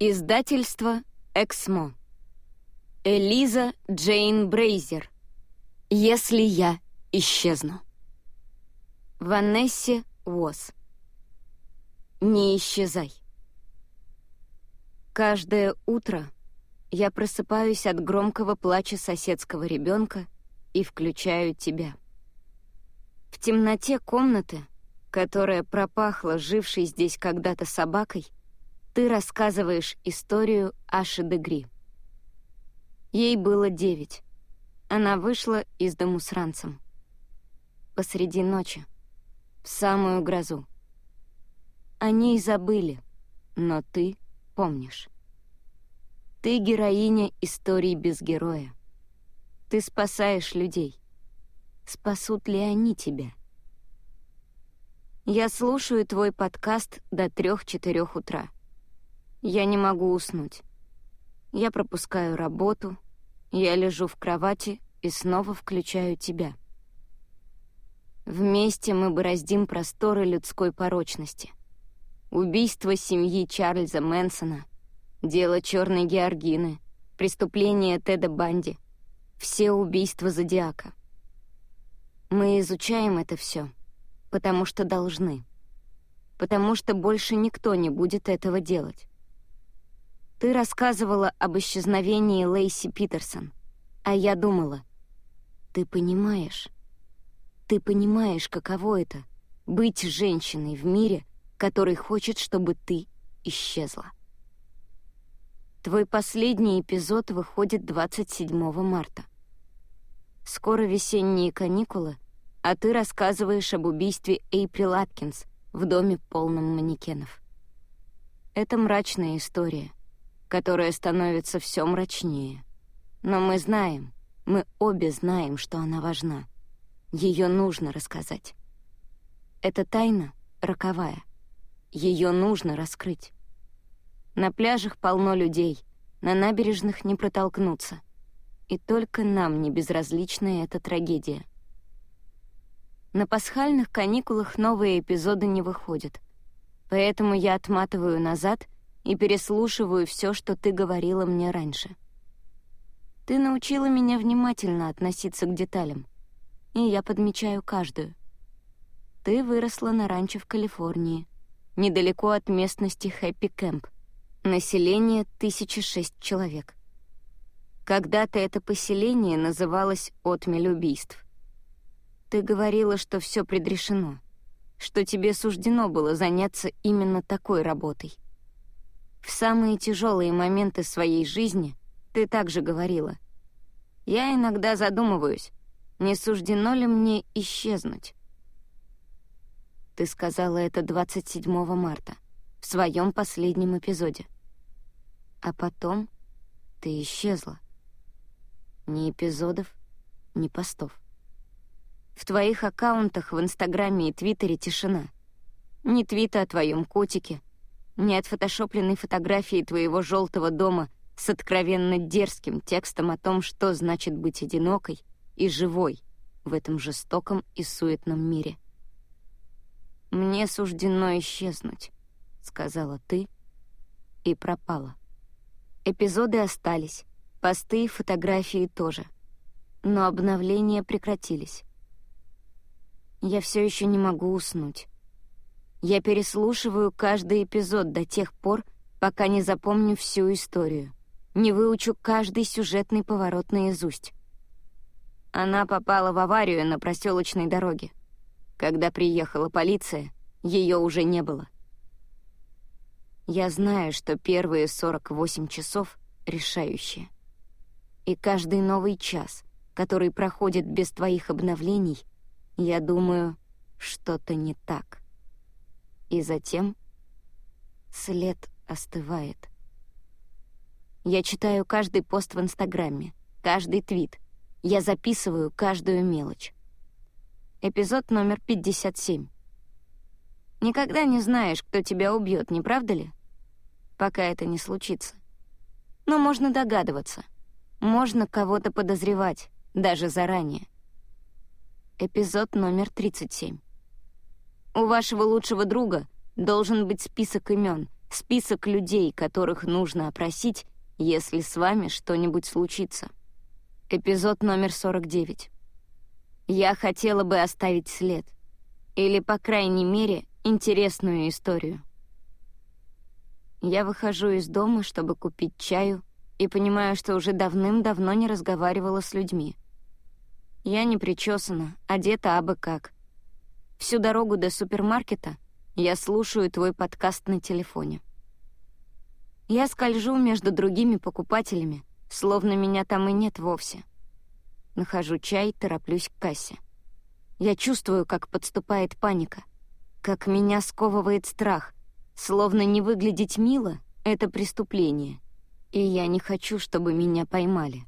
Издательство «Эксмо». Элиза Джейн Брейзер. «Если я исчезну». Ванессе Уос. «Не исчезай». Каждое утро я просыпаюсь от громкого плача соседского ребенка и включаю тебя. В темноте комнаты, которая пропахла жившей здесь когда-то собакой, ты рассказываешь историю Аши Дегри. Ей было девять. Она вышла из дому с ранцем. Посреди ночи. В самую грозу. О ней забыли, но ты помнишь. Ты героиня истории без героя. Ты спасаешь людей. Спасут ли они тебя? Я слушаю твой подкаст до трех-четырех утра. Я не могу уснуть. Я пропускаю работу, я лежу в кровати и снова включаю тебя. Вместе мы бороздим просторы людской порочности. Убийство семьи Чарльза Мэнсона, дело Черной Георгины, преступление Теда Банди, все убийства Зодиака. Мы изучаем это все, потому что должны. Потому что больше никто не будет этого делать. Ты рассказывала об исчезновении Лейси Питерсон, а я думала, ты понимаешь, ты понимаешь, каково это — быть женщиной в мире, который хочет, чтобы ты исчезла. Твой последний эпизод выходит 27 марта. Скоро весенние каникулы, а ты рассказываешь об убийстве Эйприл Аткинс в доме полном манекенов. Это мрачная история, которая становится все мрачнее. Но мы знаем, мы обе знаем, что она важна. Ее нужно рассказать. Эта тайна роковая. Ее нужно раскрыть. На пляжах полно людей, на набережных не протолкнуться. И только нам не безразлична эта трагедия. На пасхальных каникулах новые эпизоды не выходят, поэтому я отматываю назад — и переслушиваю все, что ты говорила мне раньше. Ты научила меня внимательно относиться к деталям, и я подмечаю каждую. Ты выросла на ранчо в Калифорнии, недалеко от местности Хэппи Кэмп. Население — 1006 человек. Когда-то это поселение называлось «Отмель убийств». Ты говорила, что все предрешено, что тебе суждено было заняться именно такой работой — в самые тяжелые моменты своей жизни ты также говорила. Я иногда задумываюсь, не суждено ли мне исчезнуть. Ты сказала это 27 марта, в своем последнем эпизоде. А потом ты исчезла. Ни эпизодов, ни постов. В твоих аккаунтах в Инстаграме и Твиттере тишина. Ни твита о твоем котике, не отфотошопленной фотографии твоего желтого дома с откровенно дерзким текстом о том, что значит быть одинокой и живой в этом жестоком и суетном мире. «Мне суждено исчезнуть», — сказала ты, и пропала. Эпизоды остались, посты и фотографии тоже, но обновления прекратились. Я все еще не могу уснуть. Я переслушиваю каждый эпизод до тех пор, пока не запомню всю историю, не выучу каждый сюжетный поворот наизусть. Она попала в аварию на проселочной дороге. Когда приехала полиция, ее уже не было. Я знаю, что первые 48 часов решающие. И каждый новый час, который проходит без твоих обновлений, я думаю, что-то не так. И затем след остывает. Я читаю каждый пост в Инстаграме, каждый твит. Я записываю каждую мелочь. Эпизод номер 57. Никогда не знаешь, кто тебя убьет, не правда ли? Пока это не случится. Но можно догадываться. Можно кого-то подозревать, даже заранее. Эпизод номер 37. У вашего лучшего друга должен быть список имен, список людей, которых нужно опросить, если с вами что-нибудь случится. Эпизод номер 49. Я хотела бы оставить след. Или, по крайней мере, интересную историю. Я выхожу из дома, чтобы купить чаю, и понимаю, что уже давным-давно не разговаривала с людьми. Я не причесана, одета абы как. Всю дорогу до супермаркета я слушаю твой подкаст на телефоне. Я скольжу между другими покупателями, словно меня там и нет вовсе. Нахожу чай, тороплюсь к кассе. Я чувствую, как подступает паника, как меня сковывает страх, словно не выглядеть мило — это преступление, и я не хочу, чтобы меня поймали.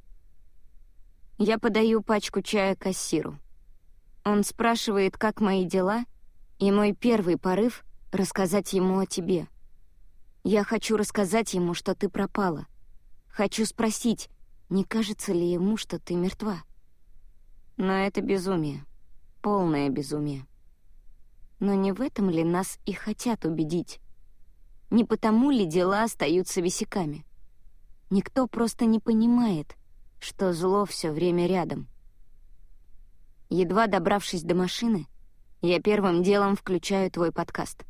Я подаю пачку чая кассиру. Он спрашивает, как мои дела, и мой первый порыв — рассказать ему о тебе — я хочу рассказать ему, что ты пропала. Хочу спросить, не кажется ли ему, что ты мертва. Но это безумие. Полное безумие. Но не в этом ли нас и хотят убедить? Не потому ли дела остаются висяками? Никто просто не понимает, что зло все время рядом. Едва добравшись до машины, я первым делом включаю твой подкаст.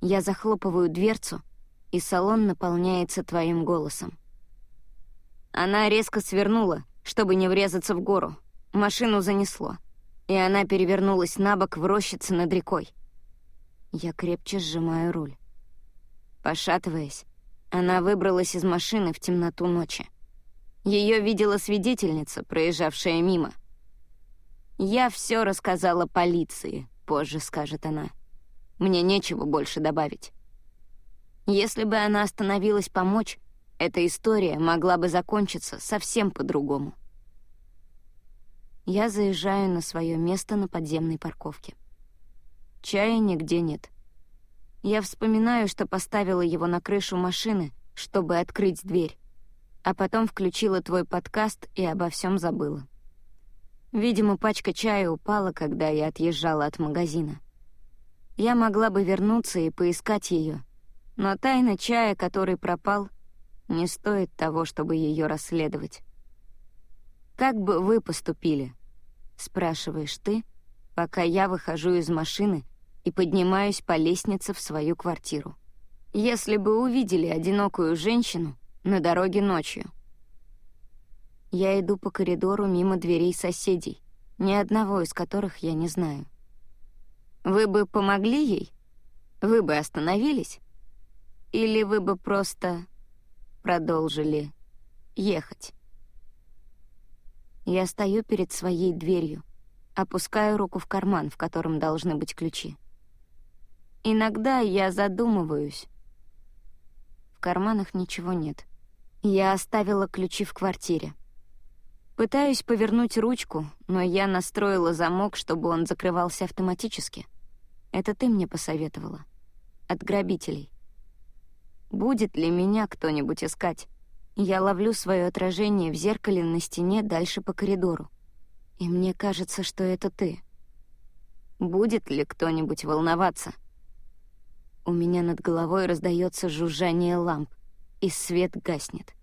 Я захлопываю дверцу — и салон наполняется твоим голосом. Она резко свернула, чтобы не врезаться в гору. Машину занесло, и она перевернулась на бок в рощице над рекой. Я крепче сжимаю руль. Пошатываясь, она выбралась из машины в темноту ночи. Ее видела свидетельница, проезжавшая мимо. «Я все рассказала полиции», — позже скажет она. «Мне нечего больше добавить». Если бы она остановилась помочь, эта история могла бы закончиться совсем по-другому. Я заезжаю на свое место на подземной парковке. Чая нигде нет. Я вспоминаю, что поставила его на крышу машины, чтобы открыть дверь, а потом включила твой подкаст и обо всем забыла. Видимо, пачка чая упала, когда я отъезжала от магазина. Я могла бы вернуться и поискать ее, но тайна чая, который пропал, не стоит того, чтобы ее расследовать. «Как бы вы поступили?» — спрашиваешь ты, пока я выхожу из машины и поднимаюсь по лестнице в свою квартиру. Если бы увидели одинокую женщину на дороге ночью. Я иду по коридору мимо дверей соседей, ни одного из которых я не знаю. Вы бы помогли ей? Вы бы остановились? Или вы бы просто продолжили ехать? Я стою перед своей дверью, опускаю руку в карман, в котором должны быть ключи. Иногда я задумываюсь. В карманах ничего нет. Я оставила ключи в квартире. Пытаюсь повернуть ручку, но я настроила замок, чтобы он закрывался автоматически. Это ты мне посоветовала. От грабителей. Будет ли меня кто-нибудь искать? Я ловлю свое отражение в зеркале на стене дальше по коридору. И мне кажется, что это ты. Будет ли кто-нибудь волноваться? У меня над головой раздается жужжание ламп, и свет гаснет.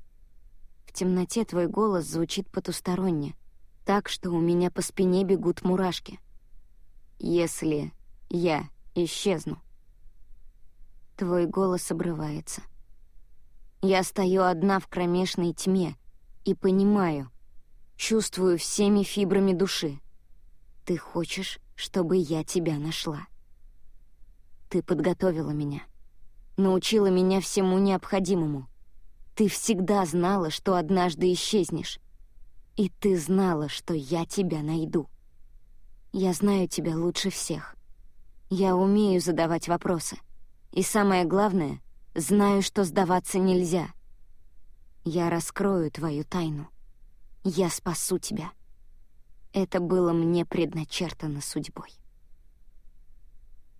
В темноте твой голос звучит потусторонне, так что у меня по спине бегут мурашки. Если я исчезну. Твой голос обрывается. Я стою одна в кромешной тьме и понимаю, чувствую всеми фибрами души. Ты хочешь, чтобы я тебя нашла. Ты подготовила меня, научила меня всему необходимому. Ты всегда знала, что однажды исчезнешь. И ты знала, что я тебя найду. Я знаю тебя лучше всех. Я умею задавать вопросы — и самое главное, знаю, что сдаваться нельзя. Я раскрою твою тайну. Я спасу тебя. Это было мне предначертано судьбой.